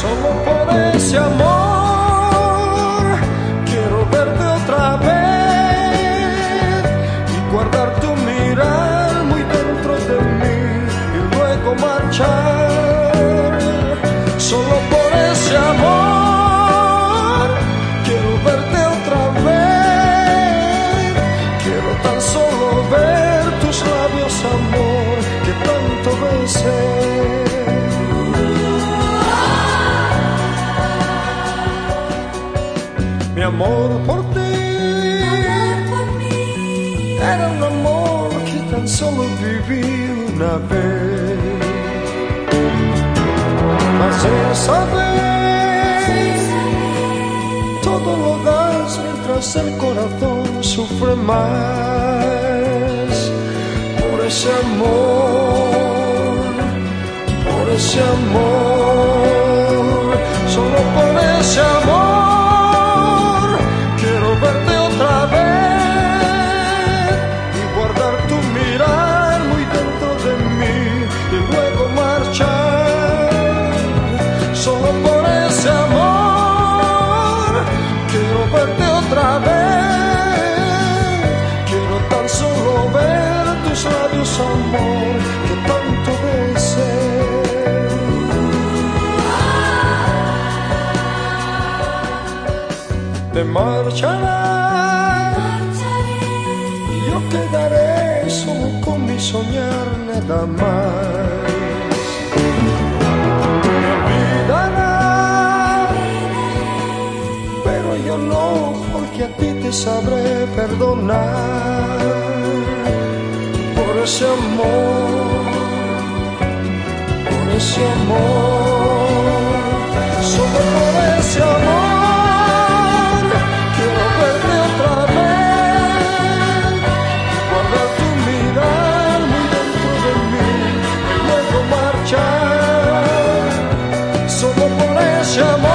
Solo por ese amor quiero verte otra vez y guardar tu mirar muy dentro de mí y luego marchar. Solo por ese amor quiero verte otra vez. Quiero tan solo ver tus labios, amor, que tanto besé. Amor por ti era un amor que tan solo viví una vez. Mas esa vez todo lo das mientras el corazón sufre más. Por ese amor, por ese amor, solo por ese amor, tus labios, amor, que tanto besé. Te marcharás yo quedaré solo con mi soñar nada más. Me olvidarás, pero yo no, porque a ti te sabré perdonar ese amor, con ese amor, solo por ese amor, quiero verte otra vez, guardar tu mirar muy dentro de mí y luego marchar, solo por ese amor.